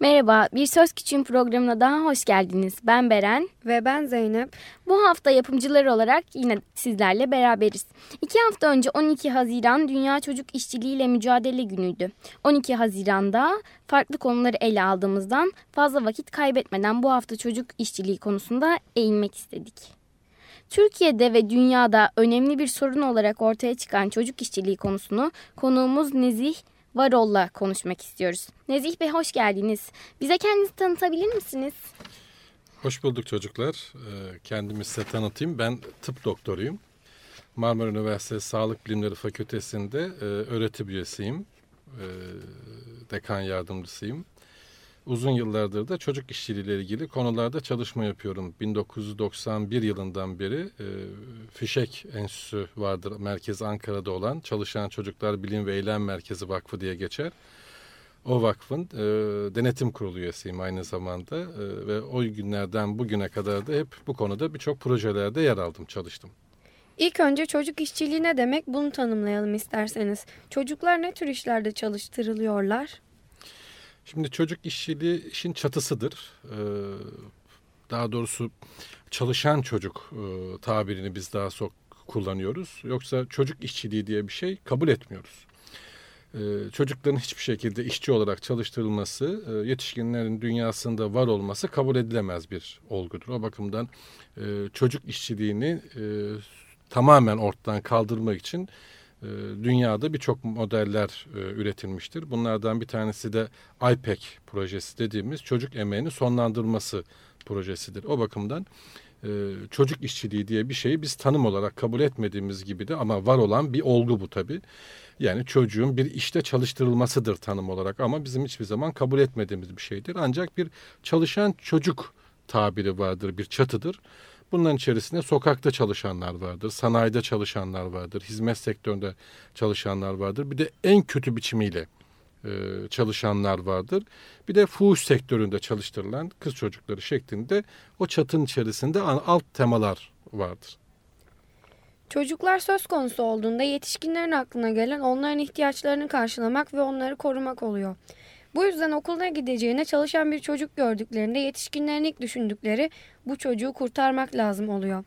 Merhaba, Bir Söz Küçüğün programına daha hoş geldiniz. Ben Beren. Ve ben Zeynep. Bu hafta yapımcılar olarak yine sizlerle beraberiz. İki hafta önce 12 Haziran Dünya Çocuk İşçiliği ile Mücadele Günü'ydü. 12 Haziran'da farklı konuları ele aldığımızdan fazla vakit kaybetmeden bu hafta çocuk işçiliği konusunda eğilmek istedik. Türkiye'de ve dünyada önemli bir sorun olarak ortaya çıkan çocuk işçiliği konusunu konuğumuz Nezih Varol'la konuşmak istiyoruz. Nezih Bey hoş geldiniz. Bize kendinizi tanıtabilir misiniz? Hoş bulduk çocuklar. Ee, kendimi size tanıtayım. Ben tıp doktoruyum. Marmara Üniversitesi Sağlık Bilimleri Fakültesi'nde e, öğretim üyesiyim. E, dekan yardımcısıyım. Uzun yıllardır da çocuk işçiliğiyle ilgili konularda çalışma yapıyorum. 1991 yılından beri e, Fişek Enstitüsü vardır. Merkez Ankara'da olan Çalışan Çocuklar Bilim ve Eylem Merkezi Vakfı diye geçer. O vakfın e, denetim kurulu üyesiyim aynı zamanda e, ve o günlerden bugüne kadar da hep bu konuda birçok projelerde yer aldım, çalıştım. İlk önce çocuk işçiliği ne demek bunu tanımlayalım isterseniz. Çocuklar ne tür işlerde çalıştırılıyorlar? Şimdi çocuk işçiliği işin çatısıdır. Ee, daha doğrusu çalışan çocuk e, tabirini biz daha çok kullanıyoruz. Yoksa çocuk işçiliği diye bir şey kabul etmiyoruz. Ee, çocukların hiçbir şekilde işçi olarak çalıştırılması, e, yetişkinlerin dünyasında var olması kabul edilemez bir olgudur. O bakımdan e, çocuk işçiliğini tamamen ortadan kaldırmak için dünyada birçok modeller e, üretilmiştir. Bunlardan bir tanesi de IPEC projesi dediğimiz çocuk emeğini sonlandırması projesidir. O bakımdan e, çocuk işçiliği diye bir şeyi biz tanım olarak kabul etmediğimiz gibi de ama var olan bir olgu bu tabi. Yani çocuğun bir işte çalıştırılmasıdır tanım olarak ama bizim hiçbir zaman kabul etmediğimiz bir şeydir. Ancak bir çalışan çocuk tabiri vardır, bir çatıdır. Bunların içerisinde sokakta çalışanlar vardır, sanayide çalışanlar vardır, hizmet sektöründe çalışanlar vardır. Bir de en kötü biçimiyle e, çalışanlar vardır. Bir de fuhuş sektöründe çalıştırılan kız çocukları şeklinde o çatının içerisinde alt temalar vardır. Çocuklar söz konusu olduğunda yetişkinlerin aklına gelen onların ihtiyaçlarını karşılamak ve onları korumak oluyor. Bu yüzden okuluna gideceğine çalışan bir çocuk gördüklerinde yetişkinlerin ilk düşündükleri bu çocuğu kurtarmak lazım oluyor.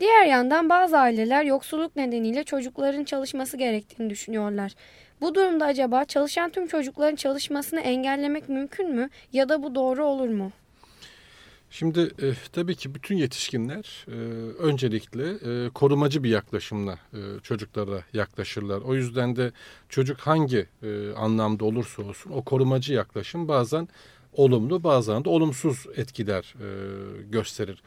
Diğer yandan bazı aileler yoksulluk nedeniyle çocukların çalışması gerektiğini düşünüyorlar. Bu durumda acaba çalışan tüm çocukların çalışmasını engellemek mümkün mü ya da bu doğru olur mu? Şimdi e, tabii ki bütün yetişkinler e, öncelikle e, korumacı bir yaklaşımla e, çocuklara yaklaşırlar. O yüzden de çocuk hangi e, anlamda olursa olsun o korumacı yaklaşım bazen olumlu bazen de olumsuz etkiler e, gösterir.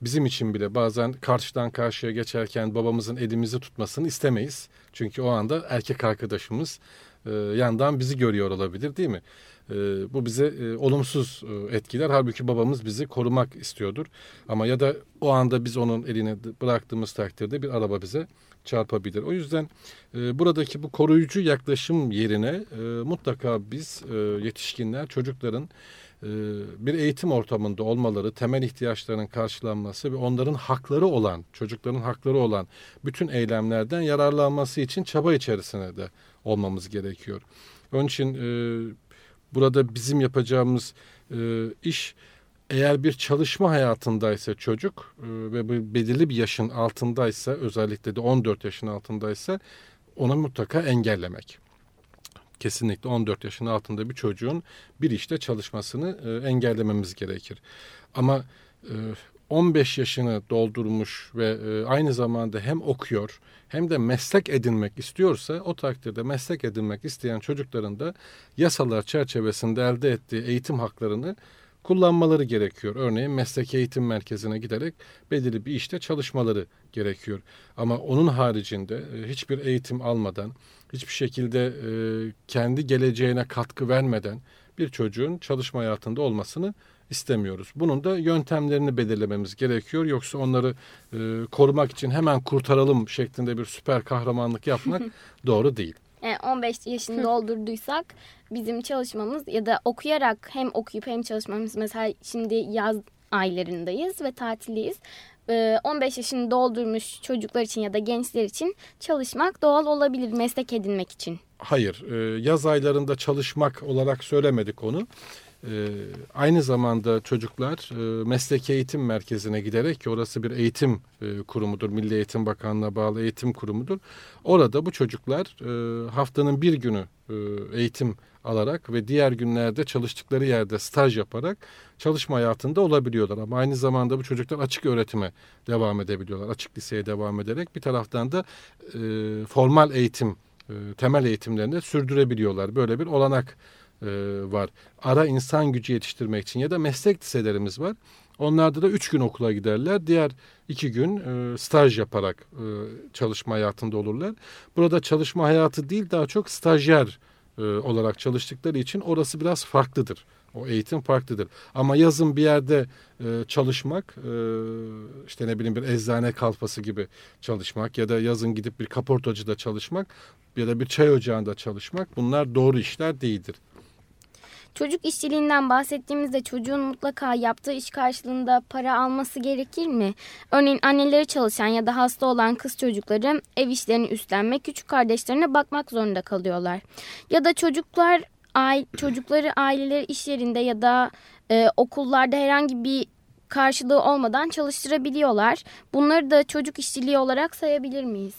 Bizim için bile bazen karşıdan karşıya geçerken babamızın elimizi tutmasını istemeyiz. Çünkü o anda erkek arkadaşımız e, yandan bizi görüyor olabilir değil mi? E, bu bize e, olumsuz e, etkiler. Halbuki babamız bizi korumak istiyordur. Ama ya da o anda biz onun eline bıraktığımız takdirde bir araba bize çarpabilir. O yüzden e, buradaki bu koruyucu yaklaşım yerine e, mutlaka biz e, yetişkinler çocukların e, bir eğitim ortamında olmaları, temel ihtiyaçlarının karşılanması ve onların hakları olan, çocukların hakları olan bütün eylemlerden yararlanması için çaba içerisine de olmamız gerekiyor. Onun için e, burada bizim yapacağımız e, iş eğer bir çalışma hayatındaysa çocuk e, ve belirli bir yaşın altındaysa özellikle de 14 yaşın altındaysa ona mutlaka engellemek. Kesinlikle 14 yaşın altında bir çocuğun bir işte çalışmasını e, engellememiz gerekir. Ama e, 15 yaşını doldurmuş ve e, aynı zamanda hem okuyor hem de meslek edinmek istiyorsa o takdirde meslek edinmek isteyen çocukların da yasalar çerçevesinde elde ettiği eğitim haklarını kullanmaları gerekiyor. Örneğin meslek eğitim merkezine giderek belirli bir işte çalışmaları gerekiyor. Ama onun haricinde e, hiçbir eğitim almadan, hiçbir şekilde e, kendi geleceğine katkı vermeden bir çocuğun çalışma hayatında olmasını istemiyoruz. Bunun da yöntemlerini belirlememiz gerekiyor. Yoksa onları e, korumak için hemen kurtaralım şeklinde bir süper kahramanlık yapmak doğru değil. Yani 15 yaşını doldurduysak bizim çalışmamız ya da okuyarak hem okuyup hem çalışmamız mesela şimdi yaz aylarındayız ve tatildeyiz. 15 yaşını doldurmuş çocuklar için ya da gençler için çalışmak doğal olabilir meslek edinmek için. Hayır, yaz aylarında çalışmak olarak söylemedik onu e, aynı zamanda çocuklar e, mesleki eğitim merkezine giderek ki orası bir eğitim e, kurumudur. Milli Eğitim Bakanlığı'na bağlı eğitim kurumudur. Orada bu çocuklar e, haftanın bir günü e, eğitim alarak ve diğer günlerde çalıştıkları yerde staj yaparak çalışma hayatında olabiliyorlar. Ama aynı zamanda bu çocuklar açık öğretime devam edebiliyorlar. Açık liseye devam ederek bir taraftan da e, formal eğitim, e, temel eğitimlerini sürdürebiliyorlar. Böyle bir olanak e, var. Ara insan gücü yetiştirmek için ya da meslek liselerimiz var. Onlarda da üç gün okula giderler. Diğer iki gün e, staj yaparak e, çalışma hayatında olurlar. Burada çalışma hayatı değil daha çok stajyer e, olarak çalıştıkları için orası biraz farklıdır. O eğitim farklıdır. Ama yazın bir yerde e, çalışmak, e, işte ne bileyim bir eczane kalfası gibi çalışmak ya da yazın gidip bir kaportacıda çalışmak ya da bir çay ocağında çalışmak bunlar doğru işler değildir. Çocuk işçiliğinden bahsettiğimizde çocuğun mutlaka yaptığı iş karşılığında para alması gerekir mi? Örneğin anneleri çalışan ya da hasta olan kız çocukları ev işlerini üstlenmek, küçük kardeşlerine bakmak zorunda kalıyorlar. Ya da çocuklar çocukları aileleri iş yerinde ya da e, okullarda herhangi bir karşılığı olmadan çalıştırabiliyorlar. Bunları da çocuk işçiliği olarak sayabilir miyiz?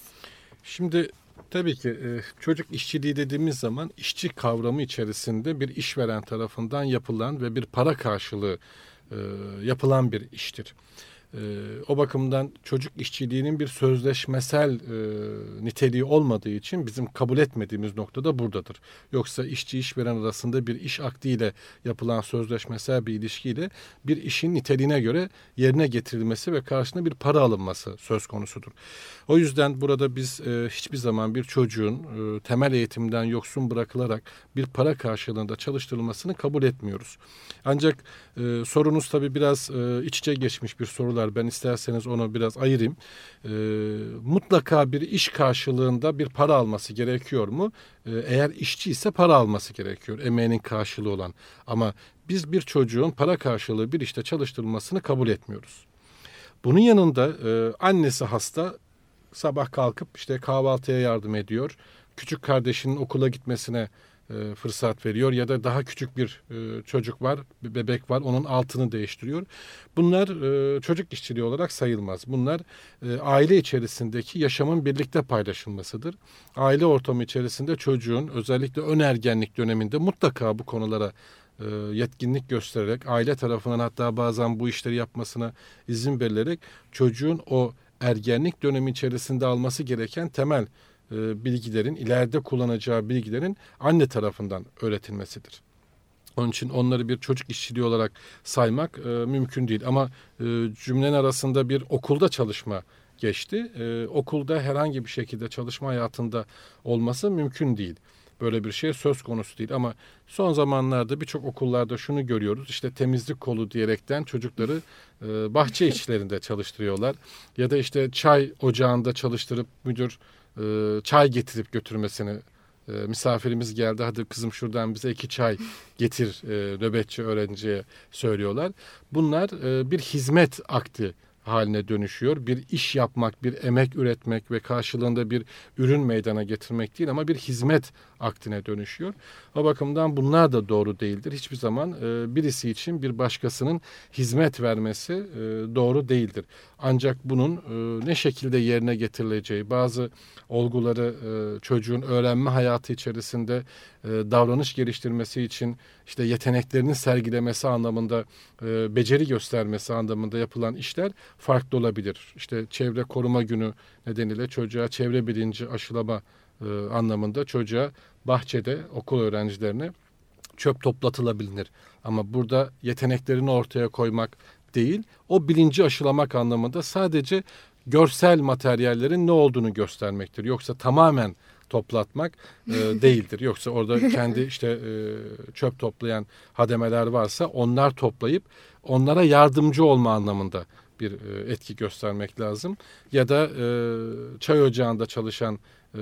Şimdi Tabii ki e, çocuk işçiliği dediğimiz zaman işçi kavramı içerisinde bir işveren tarafından yapılan ve bir para karşılığı e, yapılan bir iştir. E, o bakımdan çocuk işçiliğinin bir sözleşmesel e, niteliği olmadığı için bizim kabul etmediğimiz nokta da buradadır. Yoksa işçi işveren arasında bir iş akdiyle yapılan sözleşmesel bir ilişkiyle bir işin niteliğine göre yerine getirilmesi ve karşına bir para alınması söz konusudur. O yüzden burada biz e, hiçbir zaman bir çocuğun e, temel eğitimden yoksun bırakılarak bir para karşılığında çalıştırılmasını kabul etmiyoruz. Ancak e, sorunuz tabii biraz e, iç içe geçmiş bir sorular. Ben isterseniz onu biraz ayırayım. E, mutlaka bir iş karşılığında bir para alması gerekiyor mu? E, eğer işçi ise para alması gerekiyor. Emeğinin karşılığı olan. Ama biz bir çocuğun para karşılığı bir işte çalıştırılmasını kabul etmiyoruz. Bunun yanında e, annesi hasta sabah kalkıp işte kahvaltıya yardım ediyor. Küçük kardeşinin okula gitmesine e, fırsat veriyor ya da daha küçük bir e, çocuk var, bir bebek var, onun altını değiştiriyor. Bunlar e, çocuk işçiliği olarak sayılmaz. Bunlar aile içerisindeki yaşamın birlikte paylaşılmasıdır. Aile ortamı içerisinde çocuğun özellikle ön ergenlik döneminde mutlaka bu konulara yetkinlik göstererek aile tarafından hatta bazen bu işleri yapmasına izin verilerek çocuğun o ergenlik dönemi içerisinde alması gereken temel e, bilgilerin, ileride kullanacağı bilgilerin anne tarafından öğretilmesidir. Onun için onları bir çocuk işçiliği olarak saymak e, mümkün değil. Ama e, cümlenin arasında bir okulda çalışma geçti. E, okulda herhangi bir şekilde çalışma hayatında olması mümkün değil. Böyle bir şey söz konusu değil ama son zamanlarda birçok okullarda şunu görüyoruz. İşte temizlik kolu diyerekten çocukları e, bahçe işlerinde çalıştırıyorlar. Ya da işte çay ocağında çalıştırıp müdür e, çay getirip götürmesini e, misafirimiz geldi hadi kızım şuradan bize iki çay getir e, nöbetçi öğrenciye söylüyorlar. Bunlar bir hizmet akti haline dönüşüyor. Bir iş yapmak, bir emek üretmek ve karşılığında bir ürün meydana getirmek değil ama bir hizmet aktine dönüşüyor. O bakımdan bunlar da doğru değildir. Hiçbir zaman birisi için bir başkasının hizmet vermesi doğru değildir. Ancak bunun e, ne şekilde yerine getirileceği, bazı olguları e, çocuğun öğrenme hayatı içerisinde e, davranış geliştirmesi için işte yeteneklerini sergilemesi anlamında, e, beceri göstermesi anlamında yapılan işler farklı olabilir. İşte çevre koruma günü nedeniyle çocuğa çevre bilinci aşılama e, anlamında çocuğa bahçede okul öğrencilerine çöp toplatılabilir. Ama burada yeteneklerini ortaya koymak değil, o bilinci aşılamak anlamında sadece görsel materyallerin ne olduğunu göstermektir. Yoksa tamamen toplatmak e, değildir. Yoksa orada kendi işte e, çöp toplayan hademeler varsa onlar toplayıp onlara yardımcı olma anlamında bir e, etki göstermek lazım. Ya da e, çay ocağında çalışan e,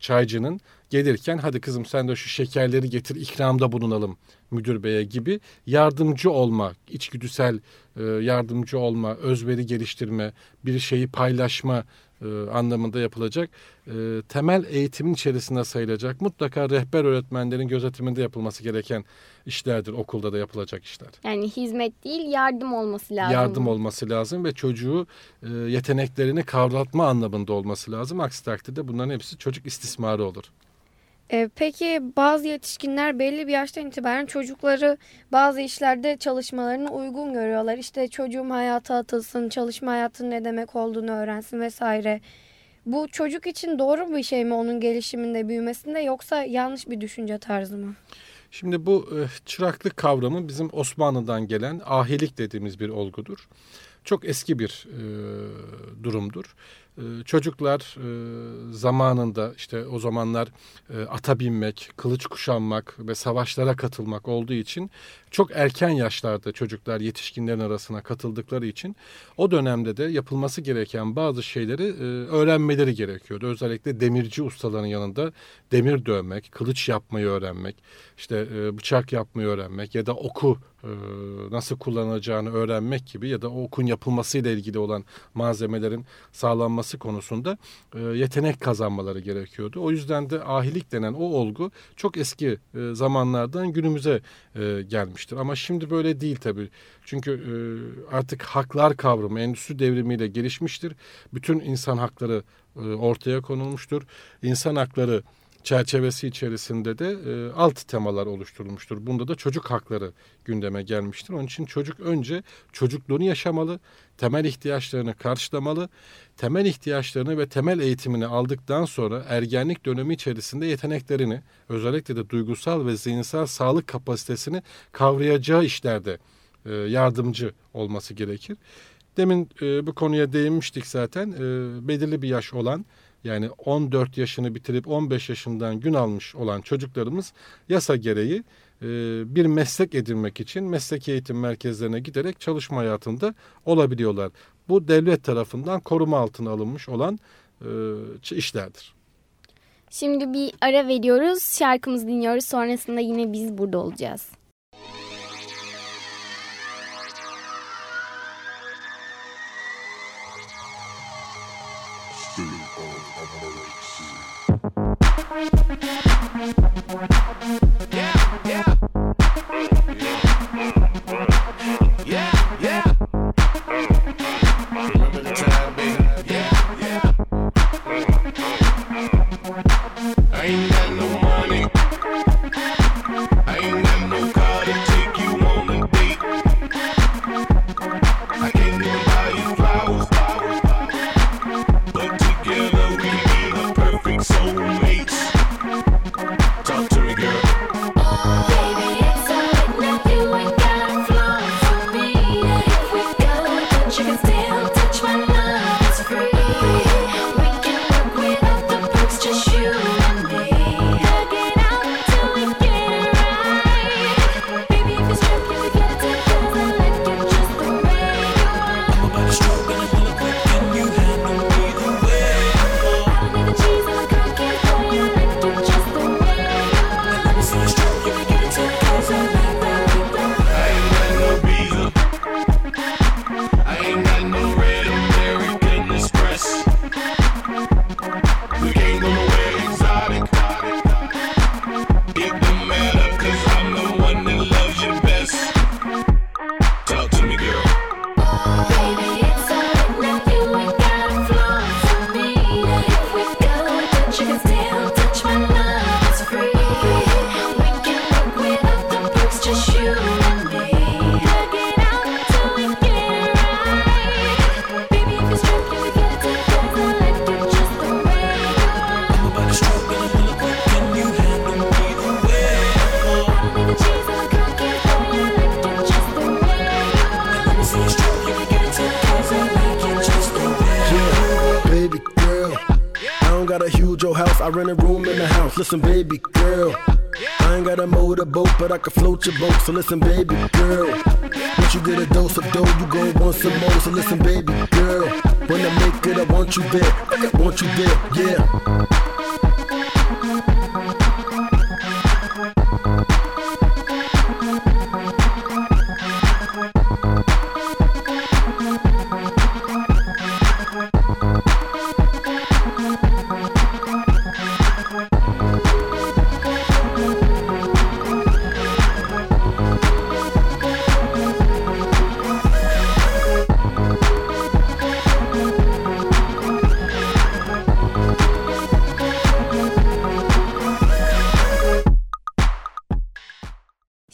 çaycının gelirken hadi kızım sen de şu şekerleri getir ikramda bulunalım müdür beye gibi yardımcı olma, içgüdüsel e, yardımcı olma, özveri geliştirme, bir şeyi paylaşma e, anlamında yapılacak e, temel eğitimin içerisinde sayılacak. Mutlaka rehber öğretmenlerin gözetiminde yapılması gereken işlerdir okulda da yapılacak işler. Yani hizmet değil yardım olması lazım. Yardım olması lazım ve çocuğu e, yeteneklerini kavratma anlamında olması lazım. Aksi takdirde bunların hepsi çocuk istismarı olur. E, peki bazı yetişkinler belli bir yaştan itibaren çocukları bazı işlerde çalışmalarını uygun görüyorlar. İşte çocuğum hayata atılsın, çalışma hayatının ne demek olduğunu öğrensin vesaire. Bu çocuk için doğru bir şey mi onun gelişiminde, büyümesinde yoksa yanlış bir düşünce tarzı mı? Şimdi bu e, çıraklık kavramı bizim Osmanlı'dan gelen ahilik dediğimiz bir olgudur. Çok eski bir e, durumdur. Ee, çocuklar e, zamanında işte o zamanlar e, ata binmek, kılıç kuşanmak ve savaşlara katılmak olduğu için çok erken yaşlarda çocuklar yetişkinlerin arasına katıldıkları için o dönemde de yapılması gereken bazı şeyleri e, öğrenmeleri gerekiyordu. Özellikle demirci ustaların yanında demir dövmek, kılıç yapmayı öğrenmek, işte bıçak yapmayı öğrenmek ya da oku nasıl kullanılacağını öğrenmek gibi ya da okun yapılmasıyla ilgili olan malzemelerin sağlanması yapılması konusunda e, yetenek kazanmaları gerekiyordu. O yüzden de ahilik denen o olgu çok eski e, zamanlardan günümüze e, gelmiştir. Ama şimdi böyle değil tabii. Çünkü e, artık haklar kavramı endüstri devrimiyle gelişmiştir. Bütün insan hakları e, ortaya konulmuştur. İnsan hakları çerçevesi içerisinde de e, alt temalar oluşturulmuştur. Bunda da çocuk hakları gündeme gelmiştir. Onun için çocuk önce çocukluğunu yaşamalı, temel ihtiyaçlarını karşılamalı, temel ihtiyaçlarını ve temel eğitimini aldıktan sonra ergenlik dönemi içerisinde yeteneklerini, özellikle de duygusal ve zihinsel sağlık kapasitesini kavrayacağı işlerde e, yardımcı olması gerekir. Demin e, bu konuya değinmiştik zaten. E, belirli bir yaş olan yani 14 yaşını bitirip 15 yaşından gün almış olan çocuklarımız yasa gereği e, bir meslek edinmek için meslek eğitim merkezlerine giderek çalışma hayatında olabiliyorlar. Bu devlet tarafından koruma altına alınmış olan e, işlerdir. Şimdi bir ara veriyoruz, şarkımızı dinliyoruz. Sonrasında yine biz burada olacağız. Yeah. Rent a huge old house, I rent a room in the house. Listen, baby girl. I ain't got a motorboat, but I can float your boat. So listen, baby girl. Once you get a dose of dough, you go want some more. So listen, baby girl. When I make it, I want you there. I want you there, yeah.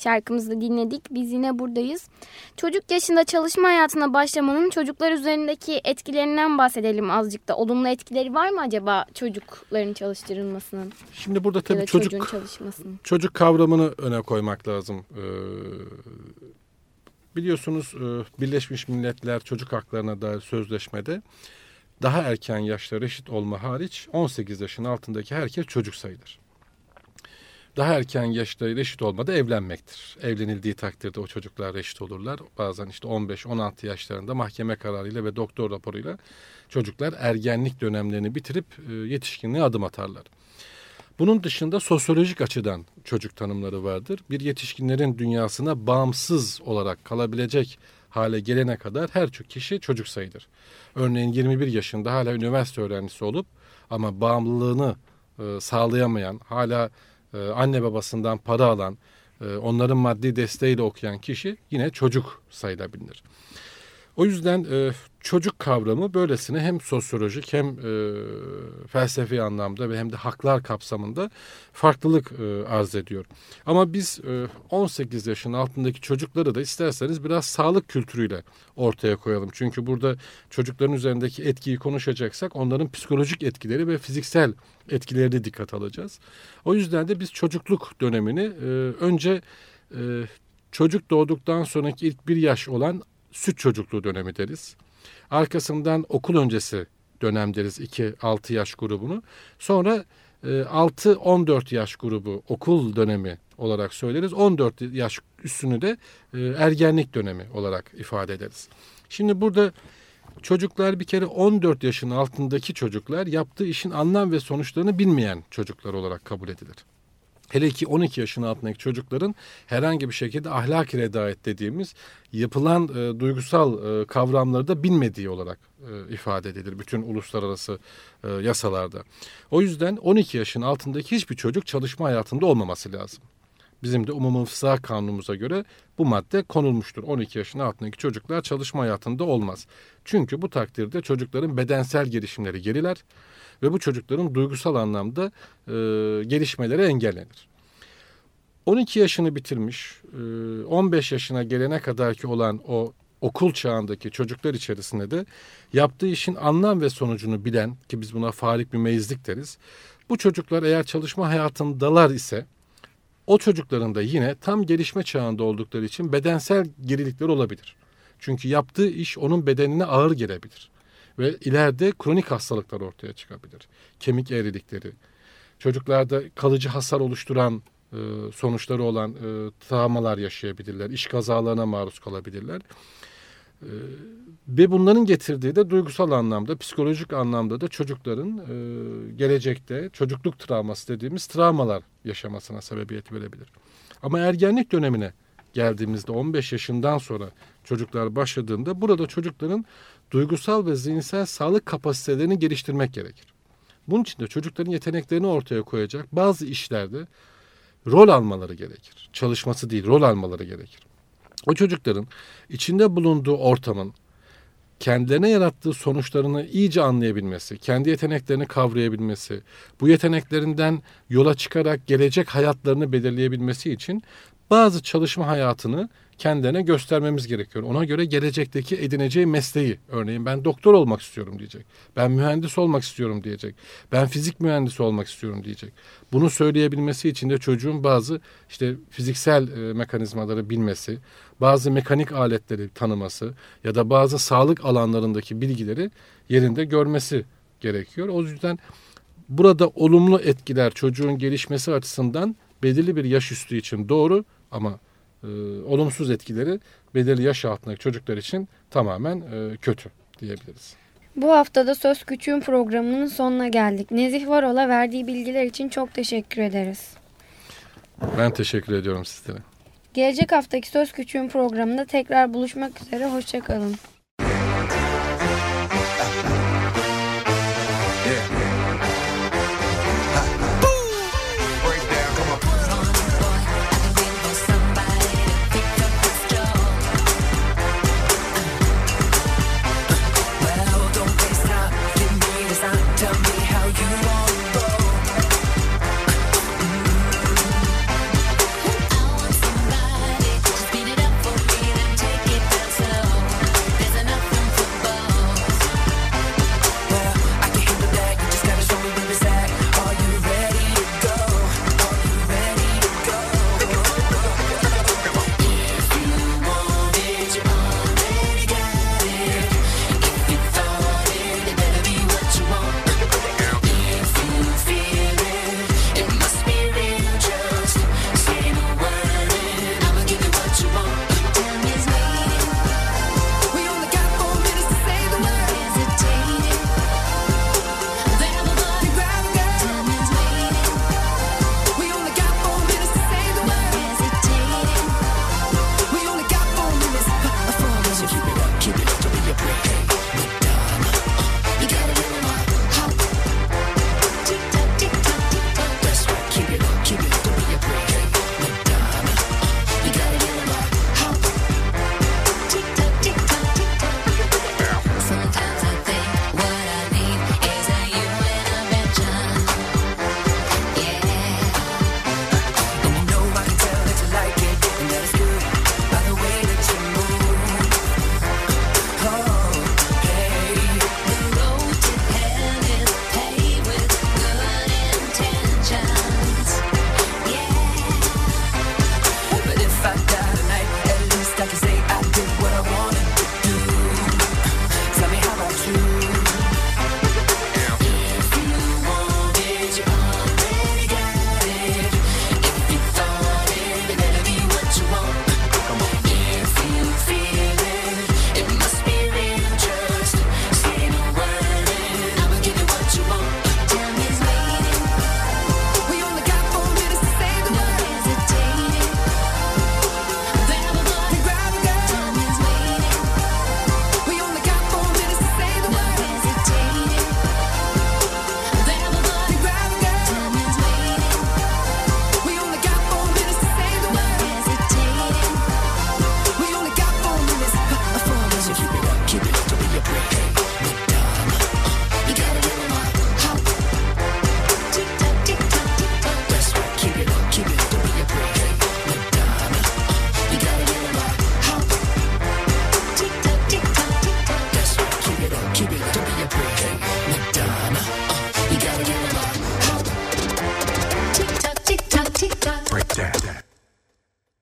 Şarkımızı dinledik. Biz yine buradayız. Çocuk yaşında çalışma hayatına başlamanın çocuklar üzerindeki etkilerinden bahsedelim azıcık da. Olumlu etkileri var mı acaba çocukların çalıştırılmasının? Şimdi burada tabii çocuk çocuk kavramını öne koymak lazım. Ee, biliyorsunuz e, Birleşmiş Milletler Çocuk Haklarına dair sözleşmede daha erken yaşta reşit olma hariç 18 yaşın altındaki herkes çocuk sayılır. Daha erken yaşta reşit olmada evlenmektir. Evlenildiği takdirde o çocuklar reşit olurlar. Bazen işte 15-16 yaşlarında mahkeme kararıyla ve doktor raporuyla çocuklar ergenlik dönemlerini bitirip e, yetişkinliğe adım atarlar. Bunun dışında sosyolojik açıdan çocuk tanımları vardır. Bir yetişkinlerin dünyasına bağımsız olarak kalabilecek hale gelene kadar her kişi çocuk sayılır. Örneğin 21 yaşında hala üniversite öğrencisi olup ama bağımlılığını e, sağlayamayan, hala anne babasından para alan, e, onların maddi desteğiyle okuyan kişi yine çocuk sayılabilir. O yüzden e, çocuk kavramı böylesine hem sosyolojik hem e, felsefi anlamda ve hem de haklar kapsamında farklılık e, arz ediyor. Ama biz e, 18 yaşın altındaki çocukları da isterseniz biraz sağlık kültürüyle ortaya koyalım. Çünkü burada çocukların üzerindeki etkiyi konuşacaksak onların psikolojik etkileri ve fiziksel etkileri dikkat alacağız. O yüzden de biz çocukluk dönemini e, önce e, çocuk doğduktan sonraki ilk bir yaş olan süt çocukluğu dönemi deriz. Arkasından okul öncesi dönem deriz 2-6 yaş grubunu. Sonra 6-14 e, yaş grubu okul dönemi olarak söyleriz. 14 yaş üstünü de e, ergenlik dönemi olarak ifade ederiz. Şimdi burada çocuklar bir kere 14 yaşın altındaki çocuklar yaptığı işin anlam ve sonuçlarını bilmeyen çocuklar olarak kabul edilir. Hele ki 12 yaşın altındaki çocukların herhangi bir şekilde ahlak redayet dediğimiz yapılan e, duygusal e, kavramları da bilmediği olarak e, ifade edilir bütün uluslararası e, yasalarda. O yüzden 12 yaşın altındaki hiçbir çocuk çalışma hayatında olmaması lazım. Bizim de umumi fısa kanunumuza göre bu madde konulmuştur. 12 yaşın altındaki çocuklar çalışma hayatında olmaz. Çünkü bu takdirde çocukların bedensel gelişimleri geriler ve bu çocukların duygusal anlamda e, gelişmeleri engellenir. 12 yaşını bitirmiş, 15 yaşına gelene kadarki olan o okul çağındaki çocuklar içerisinde de yaptığı işin anlam ve sonucunu bilen ki biz buna farik bir meyizlik deriz. Bu çocuklar eğer çalışma hayatındalar ise o çocukların da yine tam gelişme çağında oldukları için bedensel gerilikler olabilir. Çünkü yaptığı iş onun bedenine ağır gelebilir. Ve ileride kronik hastalıklar ortaya çıkabilir. Kemik eğrilikleri, çocuklarda kalıcı hasar oluşturan e, sonuçları olan e, travmalar yaşayabilirler. iş kazalarına maruz kalabilirler. E, ve bunların getirdiği de duygusal anlamda, psikolojik anlamda da çocukların e, gelecekte çocukluk travması dediğimiz travmalar yaşamasına sebebiyet verebilir. Ama ergenlik dönemine geldiğimizde 15 yaşından sonra çocuklar başladığında burada çocukların duygusal ve zihinsel sağlık kapasitelerini geliştirmek gerekir. Bunun için de çocukların yeteneklerini ortaya koyacak bazı işlerde rol almaları gerekir. Çalışması değil, rol almaları gerekir. O çocukların içinde bulunduğu ortamın kendilerine yarattığı sonuçlarını iyice anlayabilmesi, kendi yeteneklerini kavrayabilmesi, bu yeteneklerinden yola çıkarak gelecek hayatlarını belirleyebilmesi için bazı çalışma hayatını kendine göstermemiz gerekiyor. Ona göre gelecekteki edineceği mesleği, örneğin ben doktor olmak istiyorum diyecek. Ben mühendis olmak istiyorum diyecek. Ben fizik mühendisi olmak istiyorum diyecek. Bunu söyleyebilmesi için de çocuğun bazı işte fiziksel e, mekanizmaları bilmesi, bazı mekanik aletleri tanıması ya da bazı sağlık alanlarındaki bilgileri yerinde görmesi gerekiyor. O yüzden burada olumlu etkiler çocuğun gelişmesi açısından belirli bir yaş üstü için doğru ama e, olumsuz etkileri belirli yaş altındaki çocuklar için tamamen e, kötü diyebiliriz. Bu haftada Söz Küçüğün programının sonuna geldik. Nezih Varol'a verdiği bilgiler için çok teşekkür ederiz. Ben teşekkür ediyorum sizlere. Gelecek haftaki Söz Küçüğün programında tekrar buluşmak üzere. Hoşçakalın.